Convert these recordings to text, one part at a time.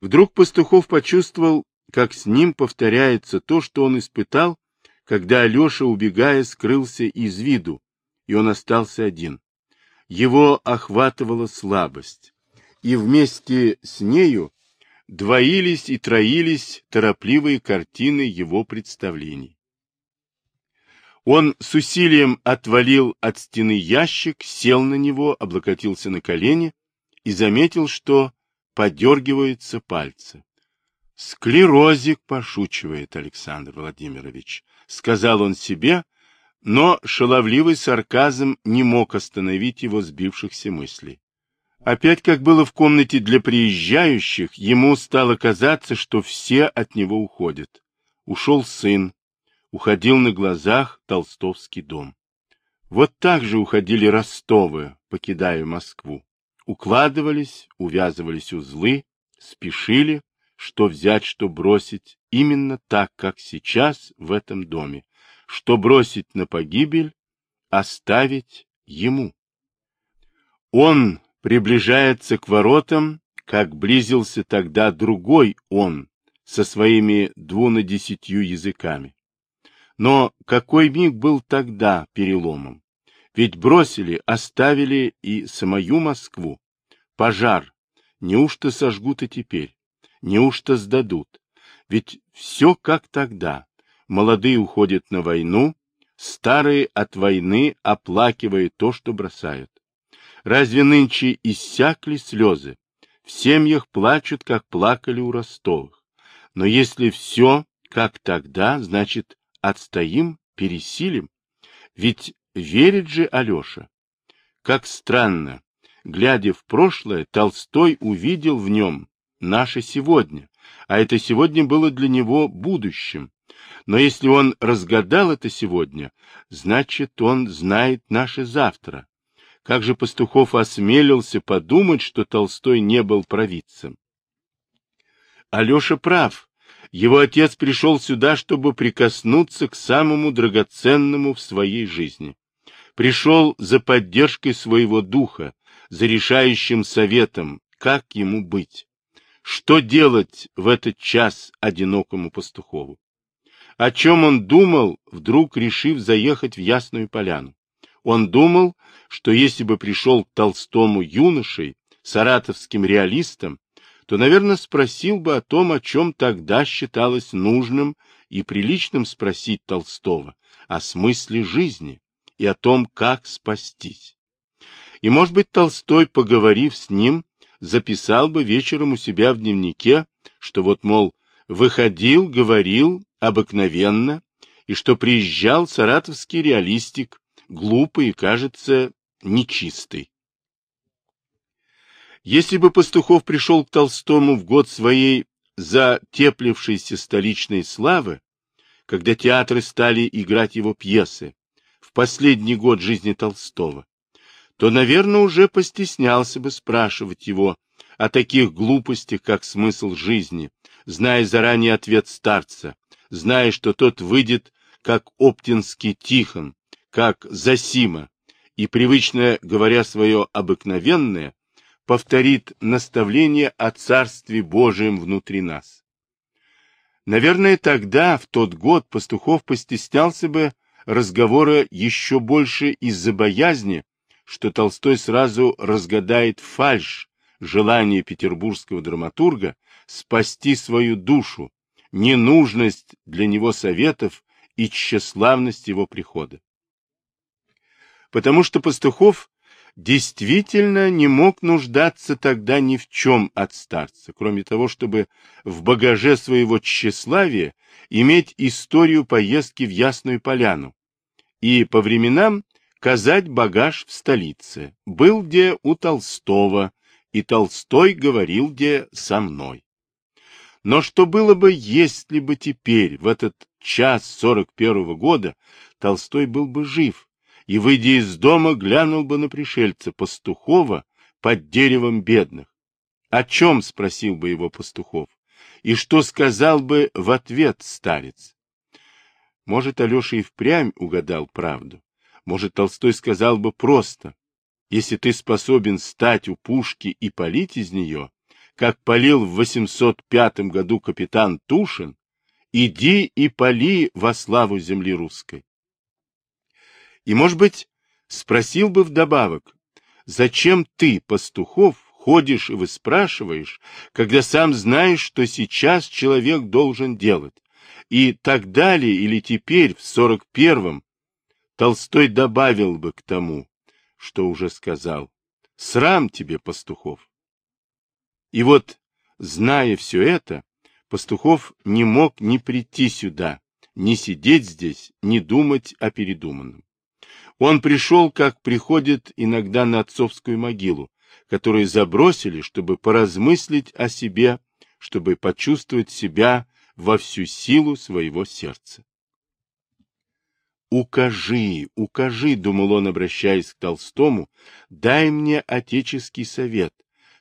Вдруг Пастухов почувствовал, как с ним повторяется то, что он испытал, когда Алеша, убегая, скрылся из виду, и он остался один. Его охватывала слабость, и вместе с нею двоились и троились торопливые картины его представлений. Он с усилием отвалил от стены ящик, сел на него, облокотился на колени и заметил, что подергиваются пальцы. «Склерозик пошучивает Александр Владимирович», — сказал он себе, но шаловливый сарказм не мог остановить его сбившихся мыслей. Опять, как было в комнате для приезжающих, ему стало казаться, что все от него уходят. Ушел сын, уходил на глазах Толстовский дом. Вот так же уходили Ростовы, покидая Москву. Укладывались, увязывались узлы, спешили, что взять, что бросить, именно так, как сейчас в этом доме, что бросить на погибель, оставить ему. Он приближается к воротам, как близился тогда другой он со своими двунадесятью языками. Но какой миг был тогда переломом? Ведь бросили, оставили и самую Москву. Пожар. Неужто сожгут и теперь? Неужто сдадут? Ведь все как тогда. Молодые уходят на войну, старые от войны оплакивая то, что бросают. Разве нынче иссякли слезы? В семьях плачут, как плакали у Ростовых. Но если все как тогда, значит, отстоим, пересилим. Ведь верит же Алеша. Как странно, глядя в прошлое, Толстой увидел в нем наше сегодня, а это сегодня было для него будущим. Но если он разгадал это сегодня, значит, он знает наше завтра. Как же Пастухов осмелился подумать, что Толстой не был провидцем? Алеша прав. Его отец пришел сюда, чтобы прикоснуться к самому драгоценному в своей жизни. Пришел за поддержкой своего духа, за решающим советом, как ему быть. Что делать в этот час одинокому пастухову? О чем он думал, вдруг решив заехать в Ясную Поляну? Он думал, что если бы пришел к Толстому юношей, саратовским реалистом, то, наверное, спросил бы о том, о чем тогда считалось нужным и приличным спросить Толстого, о смысле жизни и о том, как спастись. И, может быть, Толстой, поговорив с ним, записал бы вечером у себя в дневнике, что вот, мол, выходил, говорил обыкновенно, и что приезжал саратовский реалистик, глупый и, кажется, нечистый. Если бы Пастухов пришел к Толстому в год своей затеплившейся столичной славы, когда театры стали играть его пьесы, в последний год жизни Толстого, то, наверное, уже постеснялся бы спрашивать его о таких глупостях, как смысл жизни, зная заранее ответ старца, зная, что тот выйдет, как Оптинский Тихон, как Засима, и, привычно говоря свое обыкновенное, повторит наставление о Царстве Божием внутри нас. Наверное, тогда, в тот год, Пастухов постеснялся бы разговора еще больше из-за боязни, что Толстой сразу разгадает фальшь желания петербургского драматурга спасти свою душу, ненужность для него советов и тщеславность его прихода. Потому что Пастухов действительно не мог нуждаться тогда ни в чем от старца, кроме того, чтобы в багаже своего тщеславия иметь историю поездки в Ясную Поляну и по временам казать багаж в столице. Был где у Толстого, и Толстой говорил где со мной. Но что было бы, если бы теперь, в этот час сорок первого года, Толстой был бы жив, и, выйдя из дома, глянул бы на пришельца Пастухова под деревом бедных. О чем спросил бы его Пастухов? И что сказал бы в ответ старец? Может, Алеша и впрямь угадал правду. Может, Толстой сказал бы просто, если ты способен стать у пушки и полить из нее, как полил в 805 году капитан Тушин, иди и поли во славу земли русской. И, может быть, спросил бы вдобавок, зачем ты, Пастухов, ходишь и выспрашиваешь, когда сам знаешь, что сейчас человек должен делать, и так далее, или теперь, в сорок первом, Толстой добавил бы к тому, что уже сказал. Срам тебе, Пастухов! И вот, зная все это, Пастухов не мог ни прийти сюда, ни сидеть здесь, ни думать о передуманном. Он пришел, как приходит иногда на отцовскую могилу, которую забросили, чтобы поразмыслить о себе, чтобы почувствовать себя во всю силу своего сердца. «Укажи, укажи», — думал он, обращаясь к Толстому, — «дай мне отеческий совет.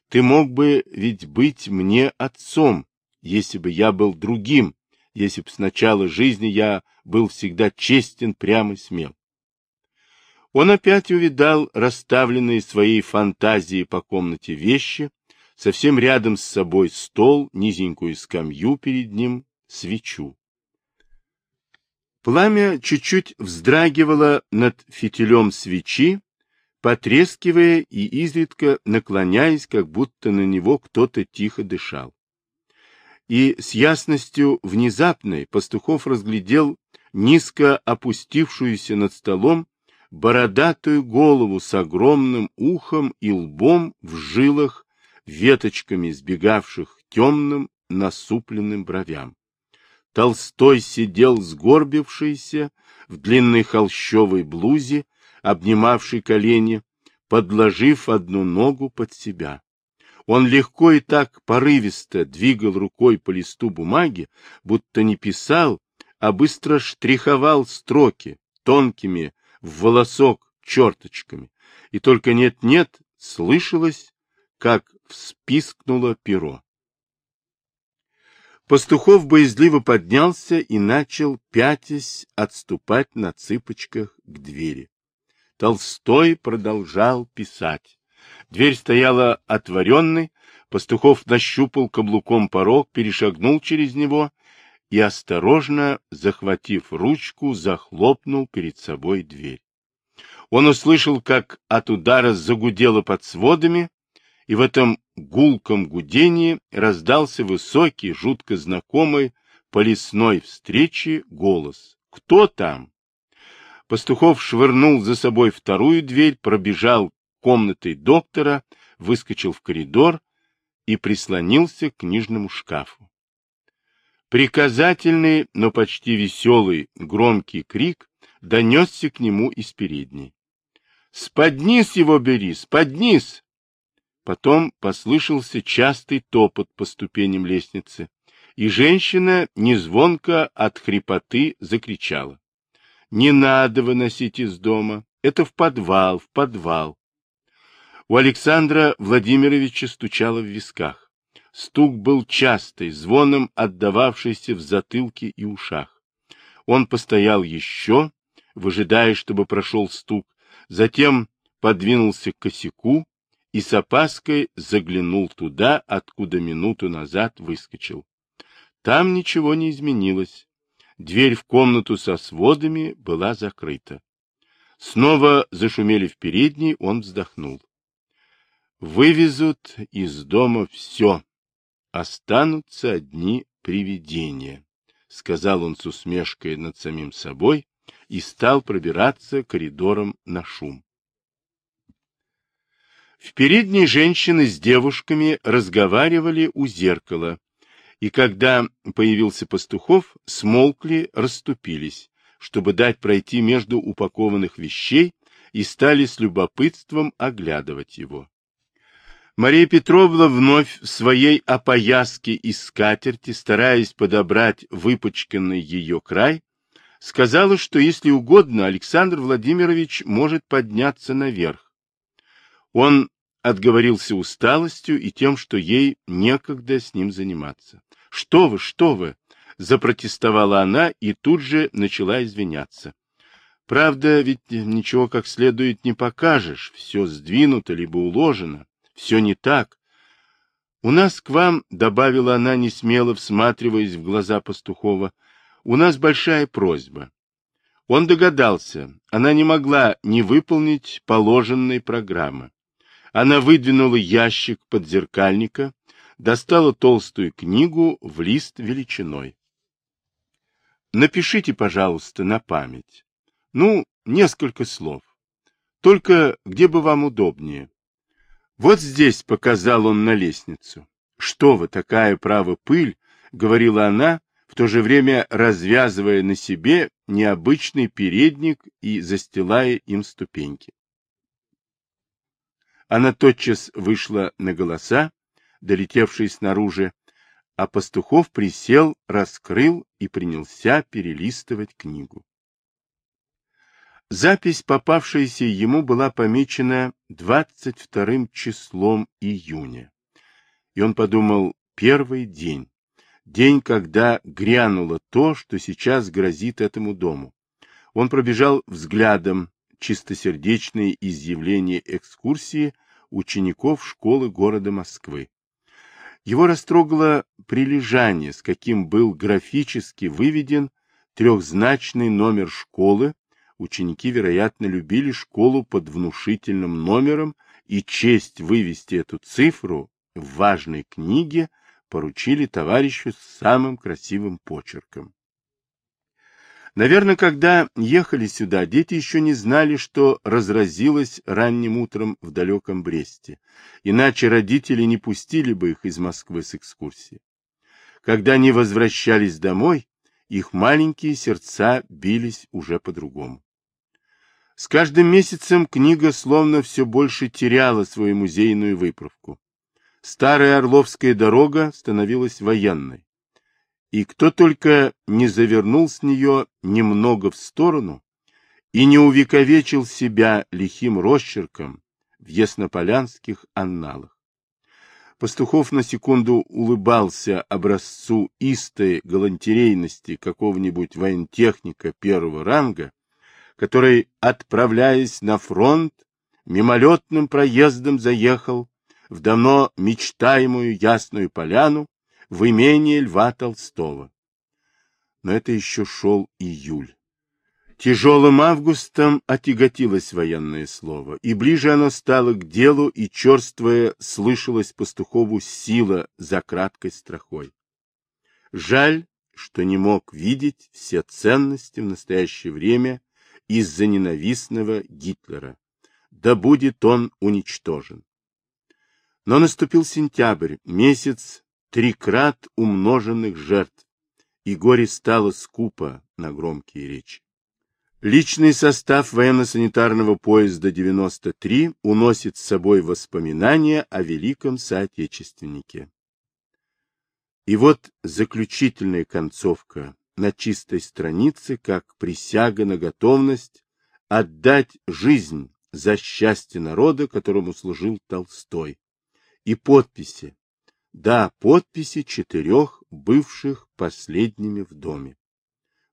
Ты мог бы ведь быть мне отцом, если бы я был другим, если бы с начала жизни я был всегда честен, прям и смел». Он опять увидал расставленные своей фантазией по комнате вещи, совсем рядом с собой стол, низенькую скамью перед ним, свечу. Пламя чуть-чуть вздрагивало над фитилем свечи, потрескивая и изредка наклоняясь, как будто на него кто-то тихо дышал. И с ясностью внезапной Пастухов разглядел низко опустившуюся над столом бородатую голову с огромным ухом и лбом в жилах, веточками сбегавших темным насупленным бровям. Толстой сидел сгорбившийся в длинной холщовой блузе, обнимавшей колени, подложив одну ногу под себя. Он легко и так порывисто двигал рукой по листу бумаги, будто не писал, а быстро штриховал строки тонкими в волосок черточками. И только нет-нет слышалось, как вспискнуло перо. Пастухов боязливо поднялся и начал, пятясь, отступать на цыпочках к двери. Толстой продолжал писать. Дверь стояла отворенной, Пастухов нащупал каблуком порог, перешагнул через него и, осторожно, захватив ручку, захлопнул перед собой дверь. Он услышал, как от удара загудело под сводами, и в этом гулком гудении раздался высокий, жутко знакомый по лесной встрече голос. «Кто там?» Пастухов швырнул за собой вторую дверь, пробежал комнатой доктора, выскочил в коридор и прислонился к книжному шкафу. Приказательный, но почти веселый, громкий крик донесся к нему из передней. «Сподниз его бери, сподниз!» Потом послышался частый топот по ступеням лестницы, и женщина незвонко от хрипоты закричала. «Не надо выносить из дома, это в подвал, в подвал!» У Александра Владимировича стучало в висках. Стук был частый, звоном отдававшийся в затылке и ушах. Он постоял еще, выжидая, чтобы прошел стук, затем подвинулся к косяку, и с опаской заглянул туда, откуда минуту назад выскочил. Там ничего не изменилось. Дверь в комнату со сводами была закрыта. Снова зашумели в передней, он вздохнул. Вывезут из дома все. Останутся одни привидения, — сказал он с усмешкой над самим собой и стал пробираться коридором на шум. В передней женщины с девушками разговаривали у зеркала, и когда появился Пастухов, смолкли, расступились, чтобы дать пройти между упакованных вещей, и стали с любопытством оглядывать его. Мария Петровна вновь в своей опояске из скатерти, стараясь подобрать выпачканный ее край, сказала, что, если угодно, Александр Владимирович может подняться наверх. Он отговорился усталостью и тем, что ей некогда с ним заниматься. — Что вы, что вы! — запротестовала она и тут же начала извиняться. — Правда, ведь ничего как следует не покажешь, все сдвинуто либо уложено, все не так. У нас к вам, — добавила она, не смело всматриваясь в глаза Пастухова, — у нас большая просьба. Он догадался, она не могла не выполнить положенной программы. Она выдвинула ящик подзеркальника, достала толстую книгу в лист величиной. Напишите, пожалуйста, на память. Ну, несколько слов. Только где бы вам удобнее. Вот здесь показал он на лестницу. Что вы, такая право пыль, говорила она, в то же время развязывая на себе необычный передник и застилая им ступеньки. Она тотчас вышла на голоса, долетевшие снаружи, а Пастухов присел, раскрыл и принялся перелистывать книгу. Запись, попавшаяся ему, была помечена 22 числом июня. И он подумал, первый день, день, когда грянуло то, что сейчас грозит этому дому. Он пробежал взглядом чистосердечные изъявления экскурсии учеников школы города Москвы. Его растрогало прилежание, с каким был графически выведен трехзначный номер школы. Ученики, вероятно, любили школу под внушительным номером, и честь вывести эту цифру в важной книге поручили товарищу с самым красивым почерком. Наверное, когда ехали сюда, дети еще не знали, что разразилось ранним утром в далеком Бресте, иначе родители не пустили бы их из Москвы с экскурсии. Когда они возвращались домой, их маленькие сердца бились уже по-другому. С каждым месяцем книга словно все больше теряла свою музейную выправку. Старая Орловская дорога становилась военной и кто только не завернул с нее немного в сторону и не увековечил себя лихим росчерком в яснополянских анналах. Пастухов на секунду улыбался образцу истой галантерейности какого-нибудь воентехника первого ранга, который, отправляясь на фронт, мимолетным проездом заехал в давно мечтаемую Ясную Поляну в имение Льва Толстого. Но это еще шел июль. Тяжелым августом отяготилось военное слово, и ближе оно стало к делу, и черствое слышалось пастухову сила за краткой страхой. Жаль, что не мог видеть все ценности в настоящее время из-за ненавистного Гитлера. Да будет он уничтожен. Но наступил сентябрь, месяц трикрат умноженных жертв, и горе стало скупо на громкие речи. Личный состав военно-санитарного поезда 93 уносит с собой воспоминания о великом соотечественнике. И вот заключительная концовка на чистой странице, как присяга на готовность отдать жизнь за счастье народа, которому служил Толстой, и подписи, да, подписи четырех бывших последними в доме.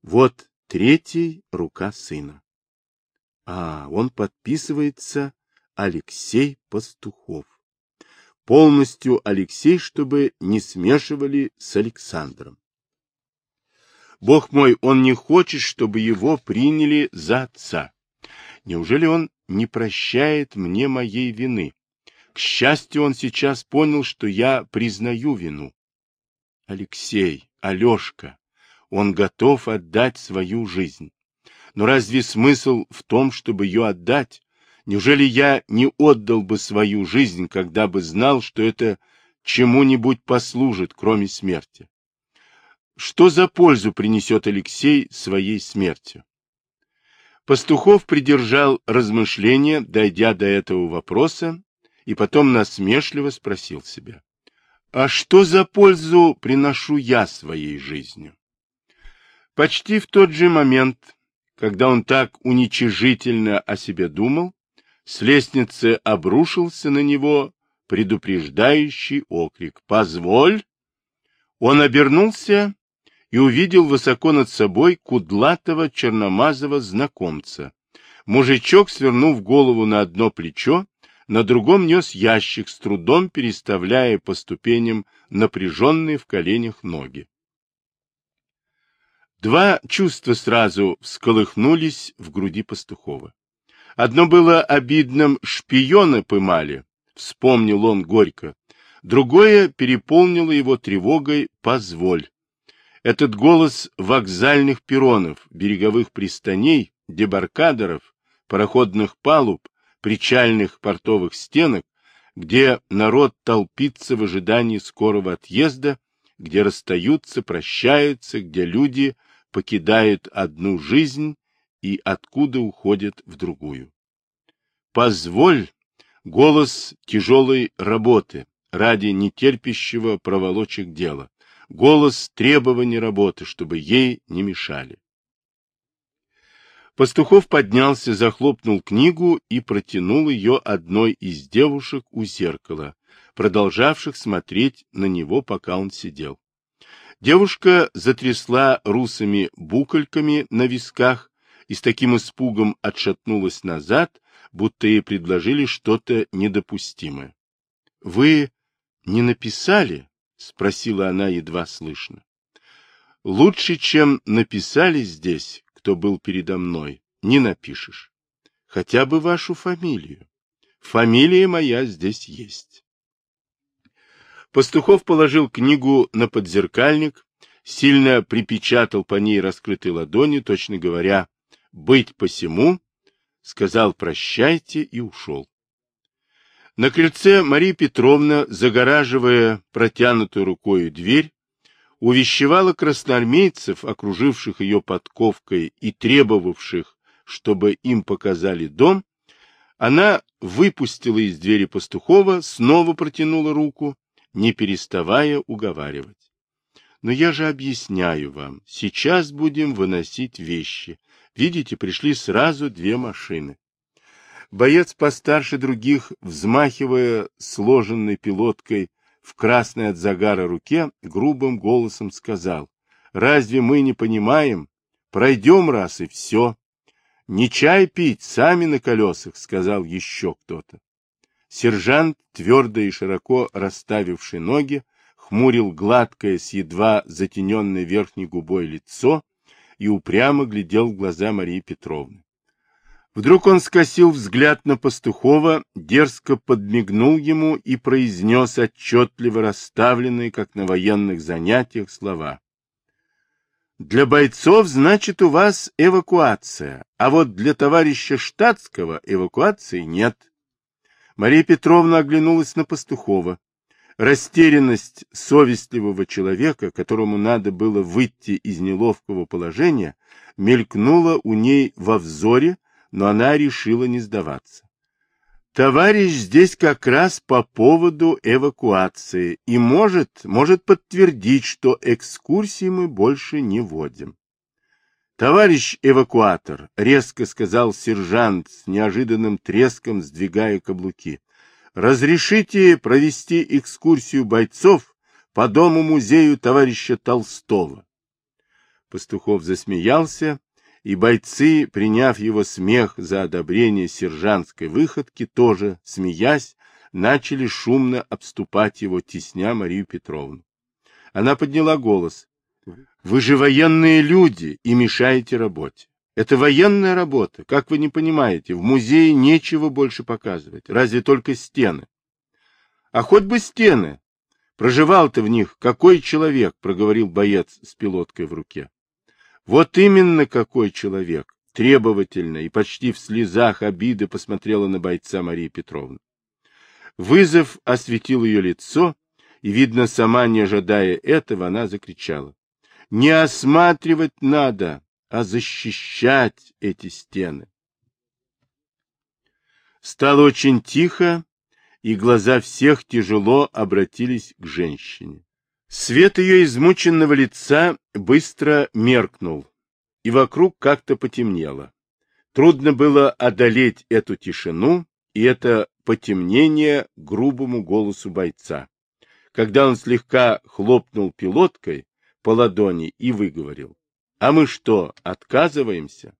Вот третий рука сына. А, он подписывается Алексей Пастухов. Полностью Алексей, чтобы не смешивали с Александром. Бог мой, он не хочет, чтобы его приняли за отца. Неужели он не прощает мне моей вины? К счастью, он сейчас понял, что я признаю вину. Алексей, Алешка, он готов отдать свою жизнь. Но разве смысл в том, чтобы ее отдать? Неужели я не отдал бы свою жизнь, когда бы знал, что это чему-нибудь послужит, кроме смерти? Что за пользу принесет Алексей своей смертью? Пастухов придержал размышления, дойдя до этого вопроса, и потом насмешливо спросил себя, а что за пользу приношу я своей жизнью? Почти в тот же момент, когда он так уничижительно о себе думал, с лестницы обрушился на него предупреждающий окрик «Позволь!». Он обернулся и увидел высоко над собой кудлатого черномазого знакомца. Мужичок, свернув голову на одно плечо, на другом нес ящик, с трудом переставляя по ступеням напряженные в коленях ноги. Два чувства сразу всколыхнулись в груди пастухова. Одно было обидным шпиона пымали, вспомнил он горько. Другое переполнило его тревогой «позволь». Этот голос вокзальных перронов, береговых пристаней, дебаркадеров, пароходных палуб, причальных портовых стенок, где народ толпится в ожидании скорого отъезда, где расстаются, прощаются, где люди покидают одну жизнь и откуда уходят в другую. Позволь голос тяжелой работы ради нетерпящего проволочек дела, голос требований работы, чтобы ей не мешали. Пастухов поднялся, захлопнул книгу и протянул ее одной из девушек у зеркала, продолжавших смотреть на него, пока он сидел. Девушка затрясла русыми букольками на висках и с таким испугом отшатнулась назад, будто ей предложили что-то недопустимое. — Вы не написали? — спросила она едва слышно. — Лучше, чем написали здесь, кто был передо мной, не напишешь. Хотя бы вашу фамилию. Фамилия моя здесь есть. Пастухов положил книгу на подзеркальник, сильно припечатал по ней раскрытой ладони, точно говоря, «быть посему», сказал «прощайте» и ушел. На крыльце Мария Петровна, загораживая протянутую рукой дверь, увещевала красноармейцев, окруживших ее подковкой и требовавших, чтобы им показали дом, она выпустила из двери пастухова, снова протянула руку, не переставая уговаривать. Но я же объясняю вам, сейчас будем выносить вещи. Видите, пришли сразу две машины. Боец постарше других, взмахивая сложенной пилоткой в красной от загара руке, грубым голосом сказал, «Разве мы не понимаем? Пройдем раз и все». «Не чай пить, сами на колесах», — сказал еще кто-то. Сержант, твердо и широко расставивший ноги, хмурил гладкое с едва затененной верхней губой лицо и упрямо глядел в глаза Марии Петровны. Вдруг он скосил взгляд на Пастухова, дерзко подмигнул ему и произнес отчетливо расставленные, как на военных занятиях, слова. «Для бойцов, значит, у вас эвакуация, а вот для товарища штатского эвакуации нет». Мария Петровна оглянулась на Пастухова. Растерянность совестливого человека, которому надо было выйти из неловкого положения, мелькнула у ней во взоре, но она решила не сдаваться. Товарищ здесь как раз по поводу эвакуации и может, может подтвердить, что экскурсии мы больше не водим. «Товарищ эвакуатор», — резко сказал сержант с неожиданным треском, сдвигая каблуки, — «разрешите провести экскурсию бойцов по дому-музею товарища Толстого». Пастухов засмеялся, и бойцы, приняв его смех за одобрение сержантской выходки, тоже, смеясь, начали шумно обступать его, тесня Марию Петровну. Она подняла голос. Вы же военные люди и мешаете работе. Это военная работа, как вы не понимаете, в музее нечего больше показывать, разве только стены. А хоть бы стены. Проживал-то в них какой человек, проговорил боец с пилоткой в руке. Вот именно какой человек, требовательно и почти в слезах обиды посмотрела на бойца Мария Петровна. Вызов осветил ее лицо, и, видно, сама не ожидая этого, она закричала. Не осматривать надо, а защищать эти стены. Стало очень тихо, и глаза всех тяжело обратились к женщине. Свет ее измученного лица быстро меркнул, и вокруг как-то потемнело. Трудно было одолеть эту тишину и это потемнение грубому голосу бойца. Когда он слегка хлопнул пилоткой, по ладони и выговорил. А мы что, отказываемся?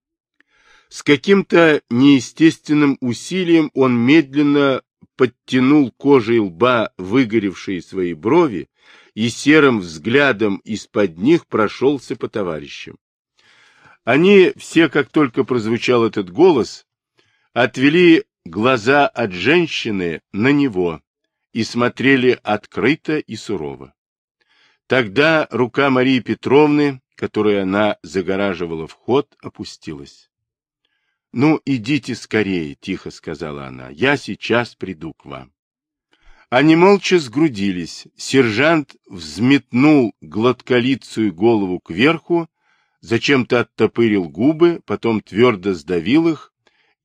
С каким-то неестественным усилием он медленно подтянул кожей лба выгоревшие свои брови и серым взглядом из-под них прошелся по товарищам. Они все, как только прозвучал этот голос, отвели глаза от женщины на него и смотрели открыто и сурово. Тогда рука Марии Петровны, которой она загораживала вход, опустилась. — Ну, идите скорее, — тихо сказала она, — я сейчас приду к вам. Они молча сгрудились. Сержант взметнул гладколицую голову кверху, зачем-то оттопырил губы, потом твердо сдавил их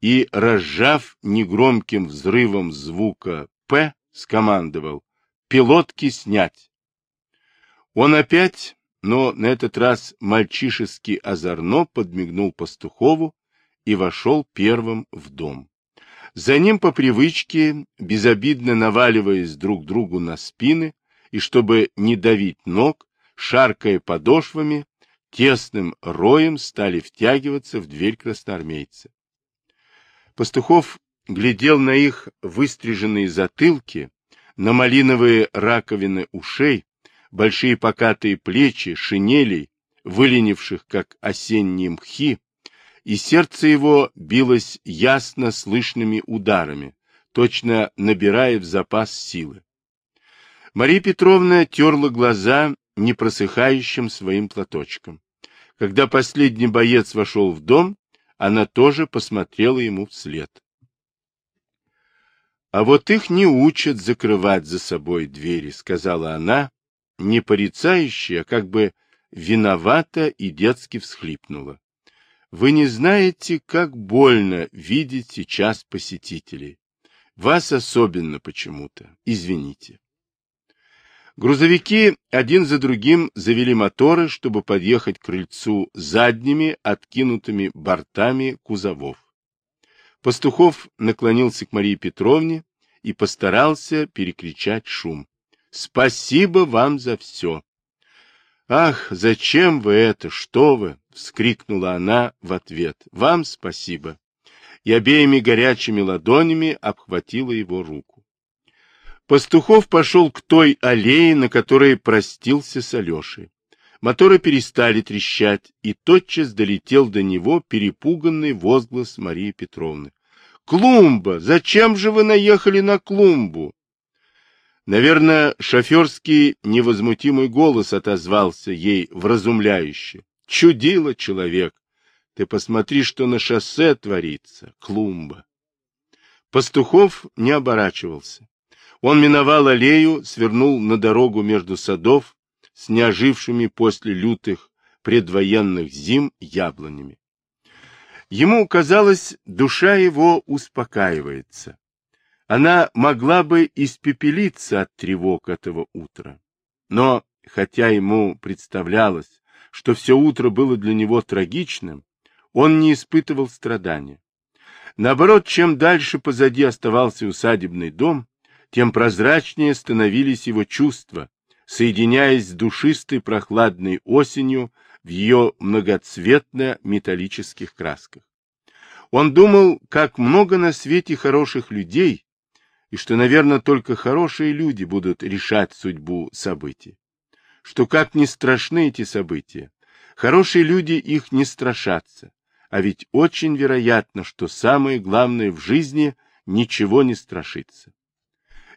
и, разжав негромким взрывом звука «П», скомандовал «Пилотки снять!». Он опять, но на этот раз мальчишески озорно подмигнул Пастухову и вошел первым в дом. За ним по привычке, безобидно наваливаясь друг другу на спины, и чтобы не давить ног, шаркая подошвами, тесным роем стали втягиваться в дверь красноармейца. Пастухов глядел на их выстриженные затылки, на малиновые раковины ушей, большие покатые плечи, шинелей, выленивших, как осенние мхи, и сердце его билось ясно слышными ударами, точно набирая в запас силы. Мария Петровна терла глаза непросыхающим своим платочком. Когда последний боец вошел в дом, она тоже посмотрела ему вслед. А вот их не учат закрывать за собой двери, сказала она, не порицающая, как бы виновата и детски всхлипнула. Вы не знаете, как больно видеть сейчас посетителей. Вас особенно почему-то. Извините. Грузовики один за другим завели моторы, чтобы подъехать к крыльцу задними, откинутыми бортами кузовов. Пастухов наклонился к Марии Петровне и постарался перекричать шум. — Спасибо вам за все. «Ах, зачем вы это? Что вы?» — вскрикнула она в ответ. «Вам спасибо». И обеими горячими ладонями обхватила его руку. Пастухов пошел к той аллее, на которой простился с Алешей. Моторы перестали трещать, и тотчас долетел до него перепуганный возглас Марии Петровны. «Клумба! Зачем же вы наехали на клумбу?» Наверное, шоферский невозмутимый голос отозвался ей вразумляюще. Чудило человек. Ты посмотри, что на шоссе творится. Клумба. Пастухов не оборачивался. Он миновал аллею, свернул на дорогу между садов с неожившими после лютых предвоенных зим яблонями. Ему казалось, душа его успокаивается она могла бы испепелиться от тревог этого утра. Но, хотя ему представлялось, что все утро было для него трагичным, он не испытывал страдания. Наоборот, чем дальше позади оставался усадебный дом, тем прозрачнее становились его чувства, соединяясь с душистой прохладной осенью в ее многоцветно-металлических красках. Он думал, как много на свете хороших людей, и что, наверное, только хорошие люди будут решать судьбу событий. Что как ни страшны эти события, хорошие люди их не страшатся, а ведь очень вероятно, что самое главное в жизни ничего не страшится.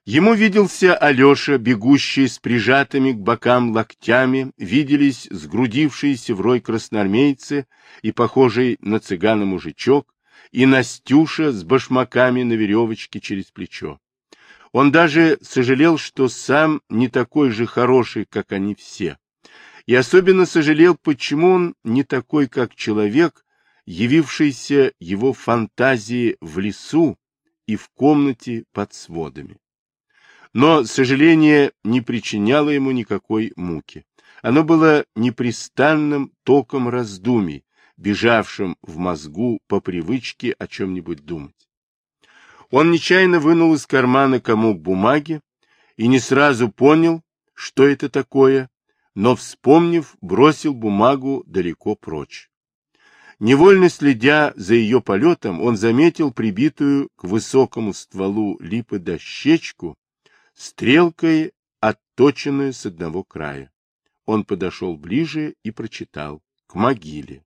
Ему виделся Алеша, бегущий с прижатыми к бокам локтями, виделись сгрудившиеся в рой красноармейцы и похожий на цыгана мужичок, и Настюша с башмаками на веревочке через плечо. Он даже сожалел, что сам не такой же хороший, как они все. И особенно сожалел, почему он не такой, как человек, явившийся его фантазии в лесу и в комнате под сводами. Но сожаление не причиняло ему никакой муки. Оно было непрестанным током раздумий, бежавшим в мозгу по привычке о чем-нибудь думать. Он нечаянно вынул из кармана комок бумаги и не сразу понял, что это такое, но, вспомнив, бросил бумагу далеко прочь. Невольно следя за ее полетом, он заметил прибитую к высокому стволу липы дощечку, стрелкой отточенную с одного края. Он подошел ближе и прочитал «К могиле».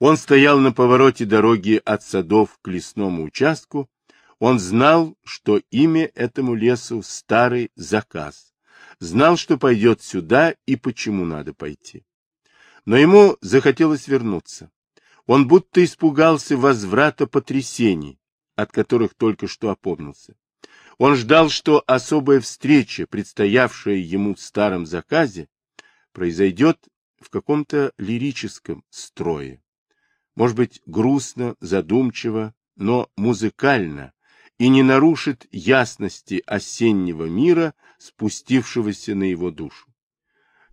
Он стоял на повороте дороги от садов к лесному участку. Он знал, что имя этому лесу — старый заказ. Знал, что пойдет сюда и почему надо пойти. Но ему захотелось вернуться. Он будто испугался возврата потрясений, от которых только что опомнился. Он ждал, что особая встреча, предстоявшая ему в старом заказе, произойдет в каком-то лирическом строе может быть, грустно, задумчиво, но музыкально, и не нарушит ясности осеннего мира, спустившегося на его душу.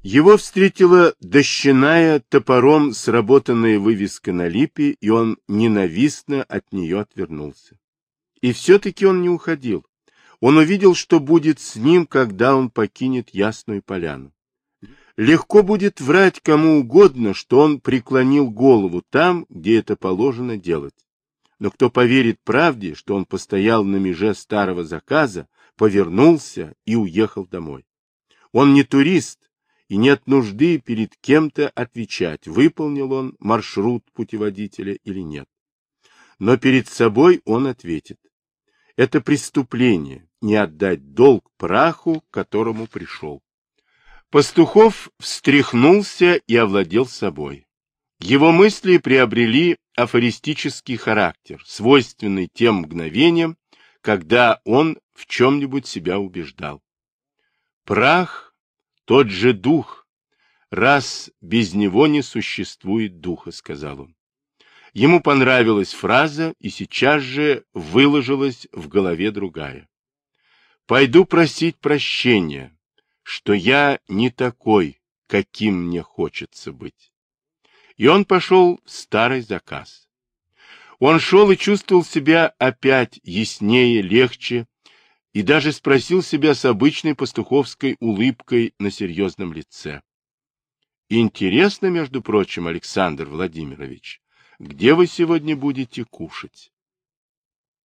Его встретила дощаная топором сработанная вывеска на липе, и он ненавистно от нее отвернулся. И все-таки он не уходил. Он увидел, что будет с ним, когда он покинет Ясную Поляну. Легко будет врать кому угодно, что он преклонил голову там, где это положено делать. Но кто поверит правде, что он постоял на меже старого заказа, повернулся и уехал домой? Он не турист, и нет нужды перед кем-то отвечать, выполнил он маршрут путеводителя или нет. Но перед собой он ответит. Это преступление не отдать долг праху, к которому пришел. Пастухов встряхнулся и овладел собой. Его мысли приобрели афористический характер, свойственный тем мгновениям, когда он в чем-нибудь себя убеждал. Прах — тот же дух, раз без него не существует духа, — сказал он. Ему понравилась фраза, и сейчас же выложилась в голове другая. «Пойду просить прощения, что я не такой, каким мне хочется быть. И он пошел в старый заказ. Он шел и чувствовал себя опять яснее, легче, и даже спросил себя с обычной пастуховской улыбкой на серьезном лице. Интересно, между прочим, Александр Владимирович, где вы сегодня будете кушать?